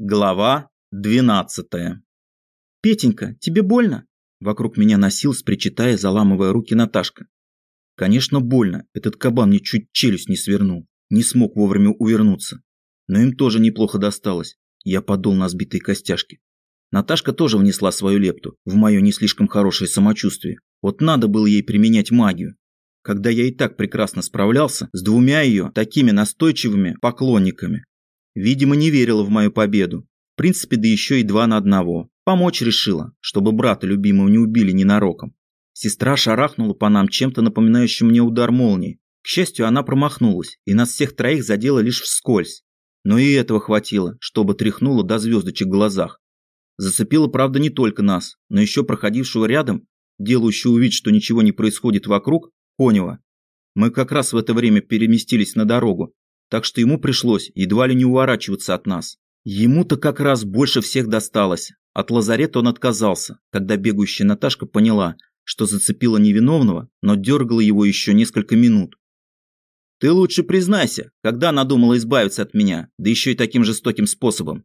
Глава двенадцатая. «Петенька, тебе больно?» Вокруг меня носилась, причитая, заламывая руки Наташка. Конечно, больно. Этот кабан мне чуть челюсть не свернул. Не смог вовремя увернуться. Но им тоже неплохо досталось. Я подул на сбитые костяшки. Наташка тоже внесла свою лепту в мое не слишком хорошее самочувствие. Вот надо было ей применять магию. Когда я и так прекрасно справлялся с двумя ее такими настойчивыми поклонниками. Видимо, не верила в мою победу. В принципе, да еще и два на одного. Помочь решила, чтобы брата любимого не убили ненароком. Сестра шарахнула по нам чем-то напоминающим мне удар молнии. К счастью, она промахнулась, и нас всех троих задела лишь вскользь. Но и этого хватило, чтобы тряхнуло до звездочек в глазах. Зацепило, правда, не только нас, но еще проходившего рядом, делающего вид, что ничего не происходит вокруг, Конева. Мы как раз в это время переместились на дорогу, так что ему пришлось едва ли не уворачиваться от нас. Ему-то как раз больше всех досталось. От лазарета он отказался, когда бегающая Наташка поняла, что зацепила невиновного, но дергала его еще несколько минут. «Ты лучше признайся, когда надумала избавиться от меня, да еще и таким жестоким способом».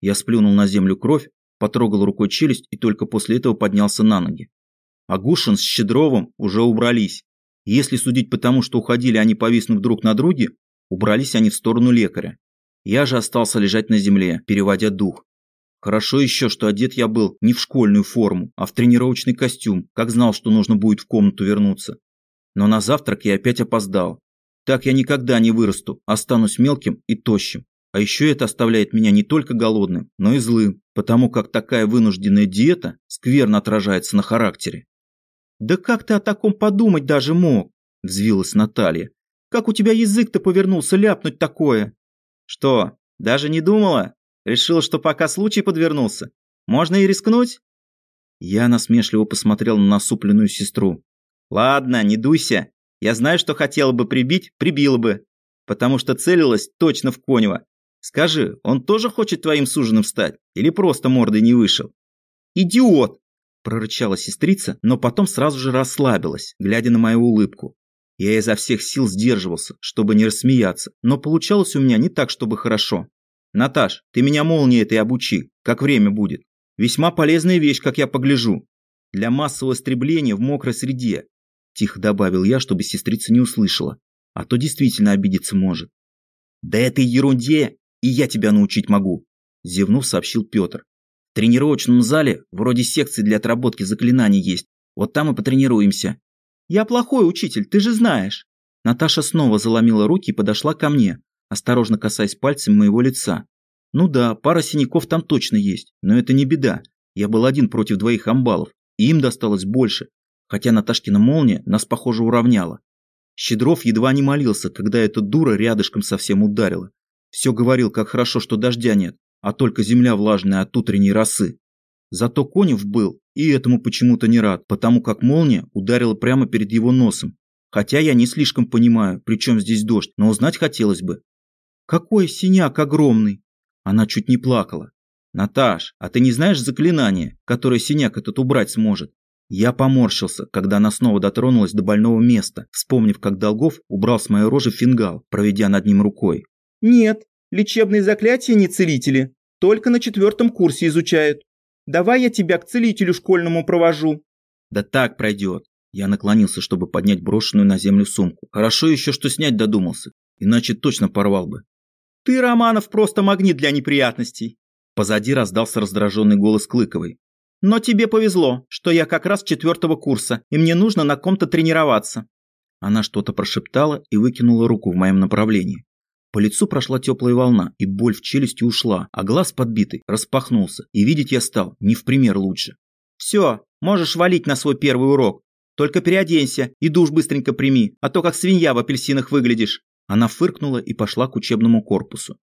Я сплюнул на землю кровь, потрогал рукой челюсть и только после этого поднялся на ноги. Агушин с Щедровым уже убрались. Если судить по тому, что уходили они повиснув друг на друге, Убрались они в сторону лекаря. Я же остался лежать на земле, переводя дух. Хорошо еще, что одет я был не в школьную форму, а в тренировочный костюм, как знал, что нужно будет в комнату вернуться. Но на завтрак я опять опоздал. Так я никогда не вырасту, останусь мелким и тощим. А еще это оставляет меня не только голодным, но и злым, потому как такая вынужденная диета скверно отражается на характере. «Да как ты о таком подумать даже мог?» – взвилась Наталья. Как у тебя язык-то повернулся ляпнуть такое? Что, даже не думала? Решила, что пока случай подвернулся. Можно и рискнуть? Я насмешливо посмотрел на насупленную сестру. Ладно, не дуйся. Я знаю, что хотела бы прибить, прибила бы. Потому что целилась точно в Конева. Скажи, он тоже хочет твоим суженым стать? Или просто мордой не вышел? Идиот! Прорычала сестрица, но потом сразу же расслабилась, глядя на мою улыбку. Я изо всех сил сдерживался, чтобы не рассмеяться, но получалось у меня не так, чтобы хорошо. «Наташ, ты меня молнией этой обучи, как время будет. Весьма полезная вещь, как я погляжу. Для массового истребления в мокрой среде», – тихо добавил я, чтобы сестрица не услышала, а то действительно обидеться может. «Да этой ерунде и я тебя научить могу», – зевнув, сообщил Петр. «В тренировочном зале вроде секции для отработки заклинаний есть, вот там и потренируемся. «Я плохой учитель, ты же знаешь». Наташа снова заломила руки и подошла ко мне, осторожно касаясь пальцем моего лица. Ну да, пара синяков там точно есть, но это не беда. Я был один против двоих амбалов, и им досталось больше, хотя Наташкина молния нас, похоже, уравняла. Щедров едва не молился, когда эта дура рядышком совсем ударила. Все говорил, как хорошо, что дождя нет, а только земля влажная от утренней росы. Зато Конев был и этому почему-то не рад, потому как молния ударила прямо перед его носом. Хотя я не слишком понимаю, при чем здесь дождь, но узнать хотелось бы. Какой синяк огромный! Она чуть не плакала. Наташ, а ты не знаешь заклинание, которое синяк этот убрать сможет? Я поморщился, когда она снова дотронулась до больного места, вспомнив, как Долгов убрал с моей рожи фингал, проведя над ним рукой. Нет, лечебные заклятия не целители, только на четвертом курсе изучают. Давай я тебя к целителю школьному провожу». «Да так пройдет». Я наклонился, чтобы поднять брошенную на землю сумку. Хорошо еще, что снять додумался, иначе точно порвал бы. «Ты, Романов, просто магнит для неприятностей!» Позади раздался раздраженный голос Клыковой. «Но тебе повезло, что я как раз четвертого курса, и мне нужно на ком-то тренироваться». Она что-то прошептала и выкинула руку в моем направлении. По лицу прошла теплая волна, и боль в челюсти ушла, а глаз подбитый распахнулся, и видеть я стал не в пример лучше. «Все, можешь валить на свой первый урок. Только переоденься и душ быстренько прими, а то как свинья в апельсинах выглядишь». Она фыркнула и пошла к учебному корпусу.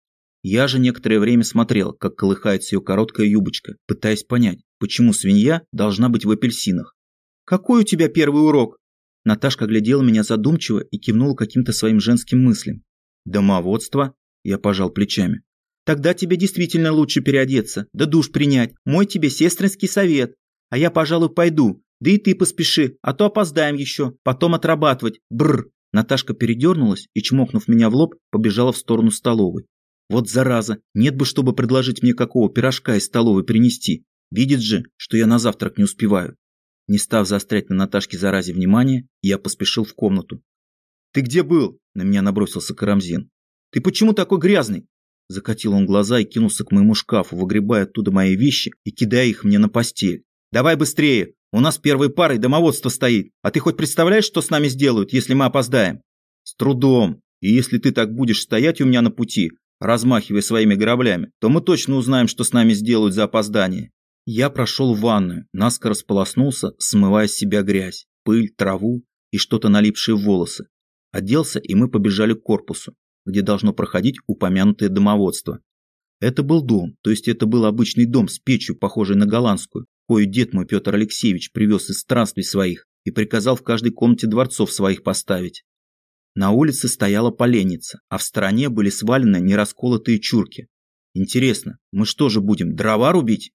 Я же некоторое время смотрел, как колыхается ее короткая юбочка, пытаясь понять, почему свинья должна быть в апельсинах. «Какой у тебя первый урок?» Наташка глядела меня задумчиво и кивнула каким-то своим женским мыслям. Домоводство? Я пожал плечами. Тогда тебе действительно лучше переодеться, да душ принять. Мой тебе сестринский совет. А я, пожалуй, пойду. Да и ты поспеши, а то опоздаем еще. Потом отрабатывать. Бррр. Наташка передернулась и, чмокнув меня в лоб, побежала в сторону столовой. Вот зараза, нет бы, чтобы предложить мне какого пирожка из столовой принести. Видит же, что я на завтрак не успеваю. Не став заострять на Наташке заразе внимание, я поспешил в комнату. «Ты где был?» – на меня набросился Карамзин. «Ты почему такой грязный?» Закатил он глаза и кинулся к моему шкафу, выгребая оттуда мои вещи и кидая их мне на постель. «Давай быстрее! У нас первой парой домоводство стоит, а ты хоть представляешь, что с нами сделают, если мы опоздаем?» «С трудом. И если ты так будешь стоять у меня на пути, размахивая своими граблями, то мы точно узнаем, что с нами сделают за опоздание». Я прошел в ванную, наскоро сполоснулся, смывая с себя грязь, пыль, траву и что-то налипшие в волосы. Оделся, и мы побежали к корпусу, где должно проходить упомянутое домоводство. Это был дом, то есть это был обычный дом с печью, похожей на голландскую, кою дед мой Петр Алексеевич привез из странствий своих и приказал в каждой комнате дворцов своих поставить. На улице стояла поленница, а в стороне были свалены нерасколотые чурки. Интересно, мы что же будем, дрова рубить?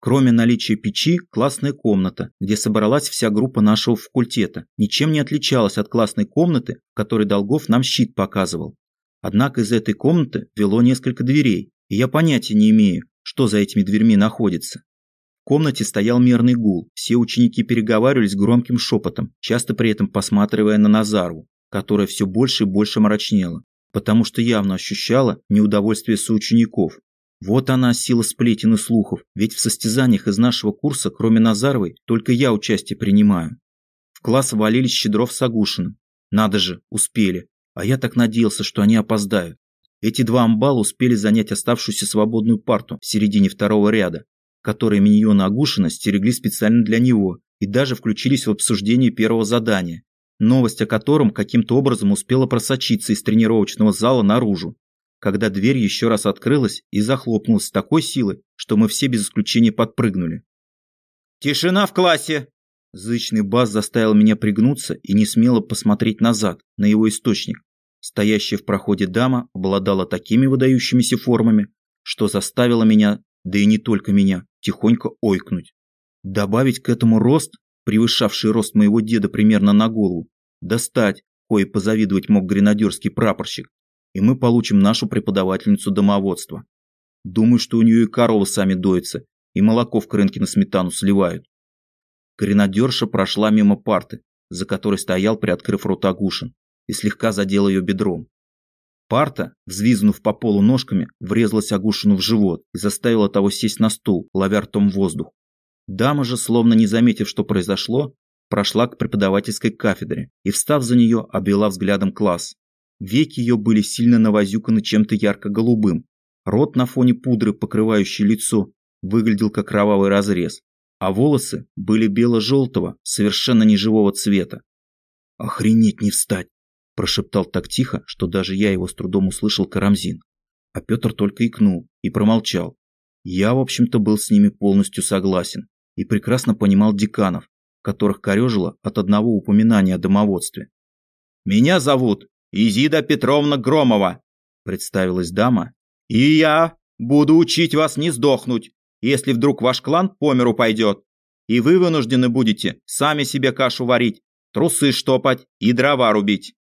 Кроме наличия печи, классная комната, где собралась вся группа нашего факультета, ничем не отличалась от классной комнаты, в которой Долгов нам щит показывал. Однако из этой комнаты вело несколько дверей, и я понятия не имею, что за этими дверьми находится. В комнате стоял мерный гул, все ученики переговаривались громким шепотом, часто при этом посматривая на Назару, которая все больше и больше мрачнела, потому что явно ощущала неудовольствие соучеников, вот она, сила сплетен и слухов, ведь в состязаниях из нашего курса, кроме Назаровой, только я участие принимаю. В класс валились Щедров с Агушиным. Надо же, успели. А я так надеялся, что они опоздают. Эти два амбала успели занять оставшуюся свободную парту в середине второго ряда, которые миньоны Агушина стерегли специально для него и даже включились в обсуждение первого задания, новость о котором каким-то образом успела просочиться из тренировочного зала наружу когда дверь еще раз открылась и захлопнулась с такой силой, что мы все без исключения подпрыгнули. «Тишина в классе!» Зычный бас заставил меня пригнуться и не смело посмотреть назад, на его источник. Стоящая в проходе дама обладала такими выдающимися формами, что заставила меня, да и не только меня, тихонько ойкнуть. Добавить к этому рост, превышавший рост моего деда примерно на голову, достать, кое позавидовать мог гренадерский прапорщик, и мы получим нашу преподавательницу домоводства. Думаю, что у нее и коровы сами доятся, и молоко в крынке на сметану сливают. Гренадерша прошла мимо парты, за которой стоял, приоткрыв рот Агушин, и слегка задела ее бедром. Парта, взвизнув по полу ножками, врезалась Агушину в живот и заставила того сесть на стул, ловя ртом воздух. Дама же, словно не заметив, что произошло, прошла к преподавательской кафедре и, встав за нее, обвела взглядом класс. Веки ее были сильно навозюканы чем-то ярко-голубым. Рот на фоне пудры, покрывающий лицо, выглядел как кровавый разрез, а волосы были бело-желтого, совершенно неживого цвета. «Охренеть не встать!» – прошептал так тихо, что даже я его с трудом услышал Карамзин. А Петр только икнул и промолчал. Я, в общем-то, был с ними полностью согласен и прекрасно понимал деканов, которых корежило от одного упоминания о домоводстве. «Меня зовут Изида Петровна Громова», – представилась дама. «И я буду учить вас не сдохнуть, если вдруг ваш клан по миру пойдет, и вы вынуждены будете сами себе кашу варить, трусы штопать и дрова рубить».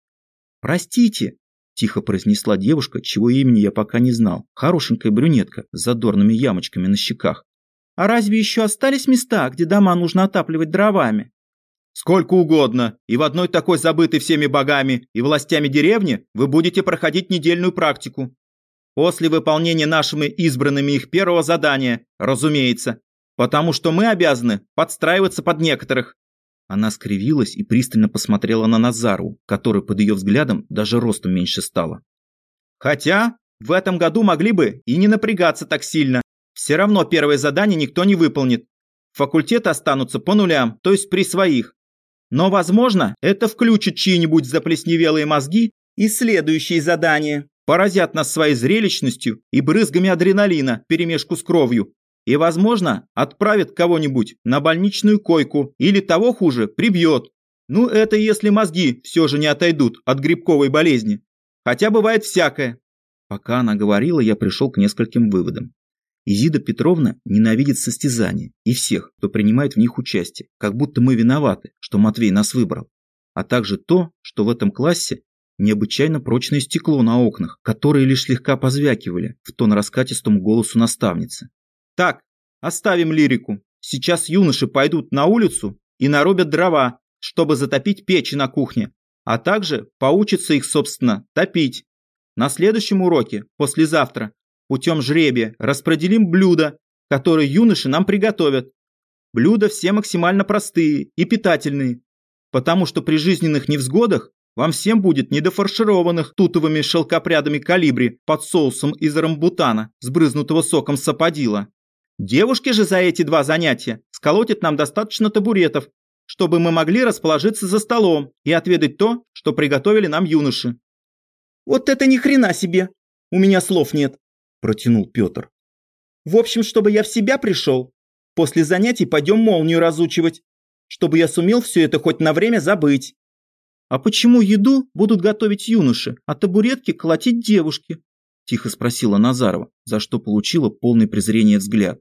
«Простите», – тихо произнесла девушка, чего имени я пока не знал, хорошенькая брюнетка с задорными ямочками на щеках. «А разве еще остались места, где дома нужно отапливать дровами?» Сколько угодно, и в одной такой забытой всеми богами и властями деревни вы будете проходить недельную практику. После выполнения нашими избранными их первого задания, разумеется, потому что мы обязаны подстраиваться под некоторых. Она скривилась и пристально посмотрела на Назару, который под ее взглядом даже ростом меньше стало. Хотя в этом году могли бы и не напрягаться так сильно. Все равно первое задание никто не выполнит. Факультеты останутся по нулям, то есть при своих. Но, возможно, это включит чьи-нибудь заплесневелые мозги, и следующие задания поразят нас своей зрелищностью и брызгами адреналина перемешку с кровью. И, возможно, отправит кого-нибудь на больничную койку или того хуже, прибьет. Ну, это если мозги все же не отойдут от грибковой болезни. Хотя бывает всякое. Пока она говорила, я пришел к нескольким выводам. Изида Петровна ненавидит состязания и всех, кто принимает в них участие, как будто мы виноваты, что Матвей нас выбрал. А также то, что в этом классе необычайно прочное стекло на окнах, которые лишь слегка позвякивали в тон раскатистому голосу наставницы. «Так, оставим лирику. Сейчас юноши пойдут на улицу и нарубят дрова, чтобы затопить печи на кухне, а также поучатся их, собственно, топить. На следующем уроке, послезавтра, путем жребия распределим блюда, которые юноши нам приготовят. Блюда все максимально простые и питательные, потому что при жизненных невзгодах вам всем будет недофаршированных тутовыми шелкопрядами калибри под соусом из рамбутана, сбрызнутого соком саподила. Девушки же за эти два занятия сколотят нам достаточно табуретов, чтобы мы могли расположиться за столом и отведать то, что приготовили нам юноши. Вот это ни хрена себе! У меня слов нет, протянул Петр. В общем, чтобы я в себя пришел, после занятий пойдем молнию разучивать, чтобы я сумел все это хоть на время забыть. А почему еду будут готовить юноши, а табуретки колотить девушки? Тихо спросила Назарова, за что получила полный презрение взгляд.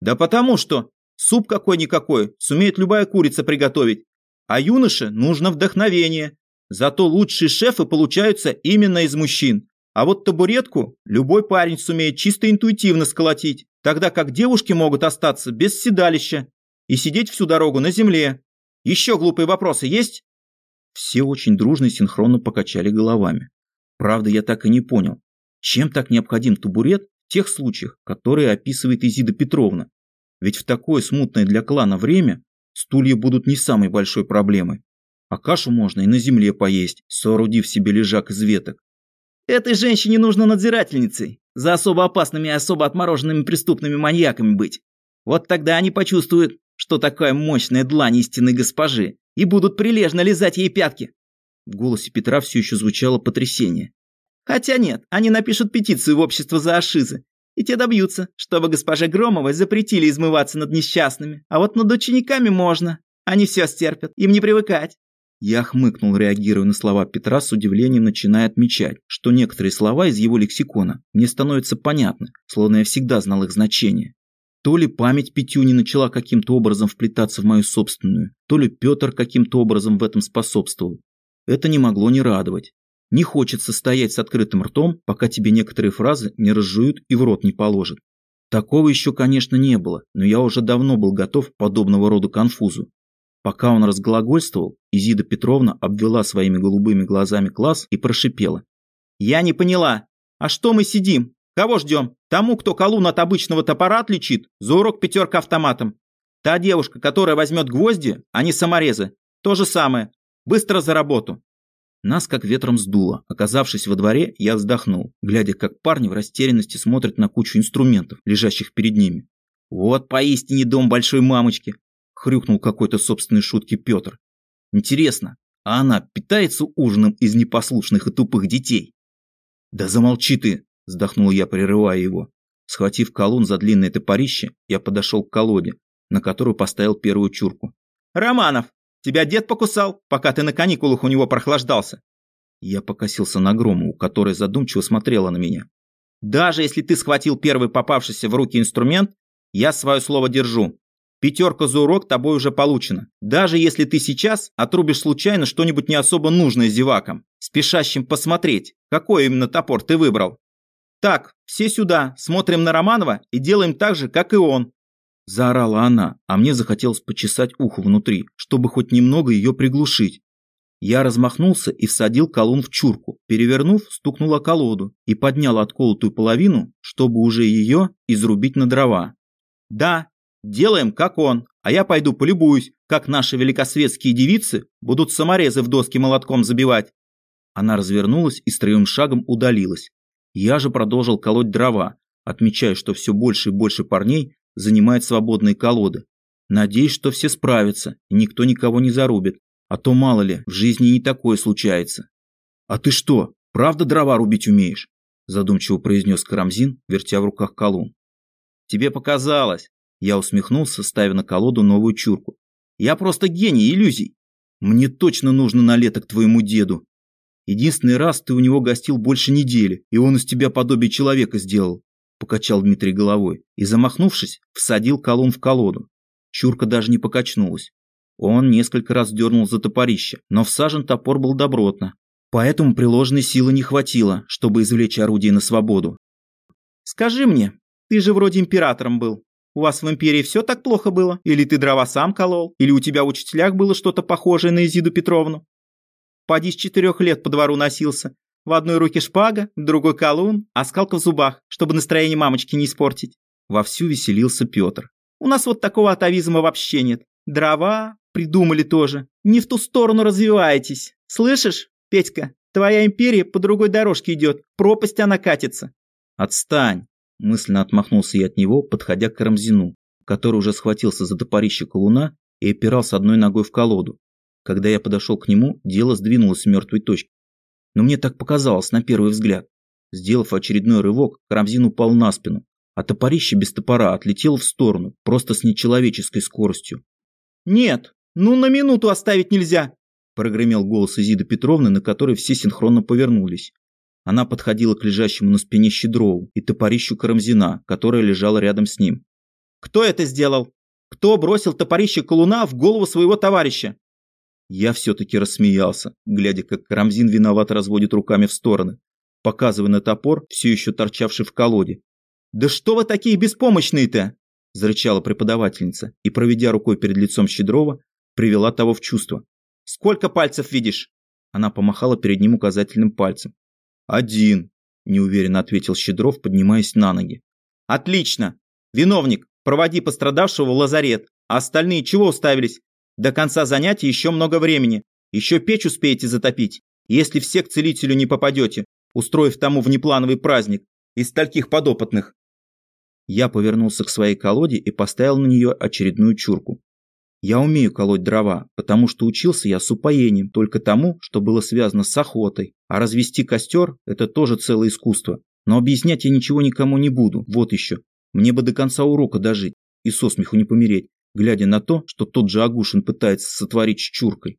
Да потому что суп какой-никакой сумеет любая курица приготовить, а юноше нужно вдохновение. Зато лучшие шефы получаются именно из мужчин. А вот табуретку любой парень сумеет чисто интуитивно сколотить, тогда как девушки могут остаться без седалища и сидеть всю дорогу на земле. Еще глупые вопросы есть? Все очень дружно и синхронно покачали головами. Правда, я так и не понял, чем так необходим табурет в тех случаях, которые описывает Изида Петровна. Ведь в такое смутное для клана время стулья будут не самой большой проблемой. А кашу можно и на земле поесть, соорудив себе лежак из веток. Этой женщине нужно надзирательницей, за особо опасными и особо отмороженными преступными маньяками быть. Вот тогда они почувствуют, что такая мощная длань истинной госпожи, и будут прилежно лизать ей пятки. В голосе Петра все еще звучало потрясение. Хотя нет, они напишут петицию в общество за Ашизы, и те добьются, чтобы госпоже Громовой запретили измываться над несчастными. А вот над учениками можно. Они все стерпят, им не привыкать. Я хмыкнул, реагируя на слова Петра, с удивлением начиная отмечать, что некоторые слова из его лексикона мне становятся понятны, словно я всегда знал их значение. То ли память Петюни начала каким-то образом вплетаться в мою собственную, то ли Петр каким-то образом в этом способствовал. Это не могло не радовать. Не хочется стоять с открытым ртом, пока тебе некоторые фразы не разжуют и в рот не положат. Такого еще, конечно, не было, но я уже давно был готов к подобного рода конфузу. Пока он разглагольствовал, Изида Петровна обвела своими голубыми глазами класс и прошипела. «Я не поняла. А что мы сидим? Кого ждем? Тому, кто колун от обычного топора отличит, за урок пятерка автоматом. Та девушка, которая возьмет гвозди, а не саморезы. То же самое. Быстро за работу». Нас как ветром сдуло. Оказавшись во дворе, я вздохнул, глядя, как парни в растерянности смотрят на кучу инструментов, лежащих перед ними. «Вот поистине дом большой мамочки хрюкнул какой-то собственной шутки Петр. Интересно, а она питается ужином из непослушных и тупых детей? Да замолчи ты, вздохнул я, прерывая его. Схватив колун за длинное топорище, я подошел к колоде, на которую поставил первую чурку. «Романов, тебя дед покусал, пока ты на каникулах у него прохлаждался?» Я покосился на Громову, которая задумчиво смотрела на меня. «Даже если ты схватил первый попавшийся в руки инструмент, я свое слово держу. Пятерка за урок тобой уже получена. Даже если ты сейчас отрубишь случайно что-нибудь не особо нужное зевакам, спешащим посмотреть, какой именно топор ты выбрал. Так, все сюда, смотрим на Романова и делаем так же, как и он. Заорала она, а мне захотелось почесать ухо внутри, чтобы хоть немного ее приглушить. Я размахнулся и всадил колун в чурку, перевернув, стукнула колоду и поднял отколотую половину, чтобы уже ее изрубить на дрова. Да, Делаем, как он, а я пойду полюбуюсь, как наши великосветские девицы будут саморезы в доски молотком забивать. Она развернулась и строевым шагом удалилась. Я же продолжил колоть дрова, отмечая, что все больше и больше парней занимает свободные колоды. Надеюсь, что все справятся и никто никого не зарубит, а то мало ли, в жизни не такое случается. «А ты что, правда дрова рубить умеешь?» задумчиво произнес Карамзин, вертя в руках колун. «Тебе показалось. Я усмехнулся, ставя на колоду новую чурку. Я просто гений иллюзий. Мне точно нужно на лето к твоему деду. Единственный раз ты у него гостил больше недели, и он из тебя подобие человека сделал. Покачал Дмитрий головой и, замахнувшись, всадил колун в колоду. Чурка даже не покачнулась. Он несколько раз дернул за топорище, но всажен топор был добротно. Поэтому приложенной силы не хватило, чтобы извлечь орудие на свободу. «Скажи мне, ты же вроде императором был. У вас в империи все так плохо было? Или ты дрова сам колол? Или у тебя в учителях было что-то похожее на Изиду Петровну? Поди с четырех лет по двору носился. В одной руке шпага, в другой колун, а скалка в зубах, чтобы настроение мамочки не испортить. Вовсю веселился Петр. У нас вот такого атовизма вообще нет. Дрова придумали тоже. Не в ту сторону развиваетесь. Слышишь, Петька, твоя империя по другой дорожке идет. Пропасть она катится. Отстань. Мысленно отмахнулся я от него, подходя к Карамзину, который уже схватился за топорище колуна и опирался одной ногой в колоду. Когда я подошел к нему, дело сдвинулось с мертвой точки. Но мне так показалось на первый взгляд. Сделав очередной рывок, Карамзин упал на спину, а топорище без топора отлетело в сторону, просто с нечеловеческой скоростью. «Нет, ну на минуту оставить нельзя!» прогремел голос Изиды Петровны, на который все синхронно повернулись. Она подходила к лежащему на спине Щедрову и топорищу Карамзина, которая лежала рядом с ним. «Кто это сделал? Кто бросил топорище колуна в голову своего товарища?» Я все-таки рассмеялся, глядя, как Карамзин виновато разводит руками в стороны, показывая на топор, все еще торчавший в колоде. «Да что вы такие беспомощные-то?» – зарычала преподавательница и, проведя рукой перед лицом Щедрова, привела того в чувство. «Сколько пальцев видишь?» Она помахала перед ним указательным пальцем. «Один», – неуверенно ответил Щедров, поднимаясь на ноги. «Отлично! Виновник, проводи пострадавшего в лазарет, а остальные чего уставились? До конца занятия еще много времени. Еще печь успеете затопить, если все к целителю не попадете, устроив тому внеплановый праздник из стольких подопытных». Я повернулся к своей колоде и поставил на нее очередную чурку. Я умею колоть дрова, потому что учился я с упоением только тому, что было связано с охотой. А развести костер – это тоже целое искусство. Но объяснять я ничего никому не буду, вот еще. Мне бы до конца урока дожить и со смеху не помереть, глядя на то, что тот же Агушин пытается сотворить с чуркой.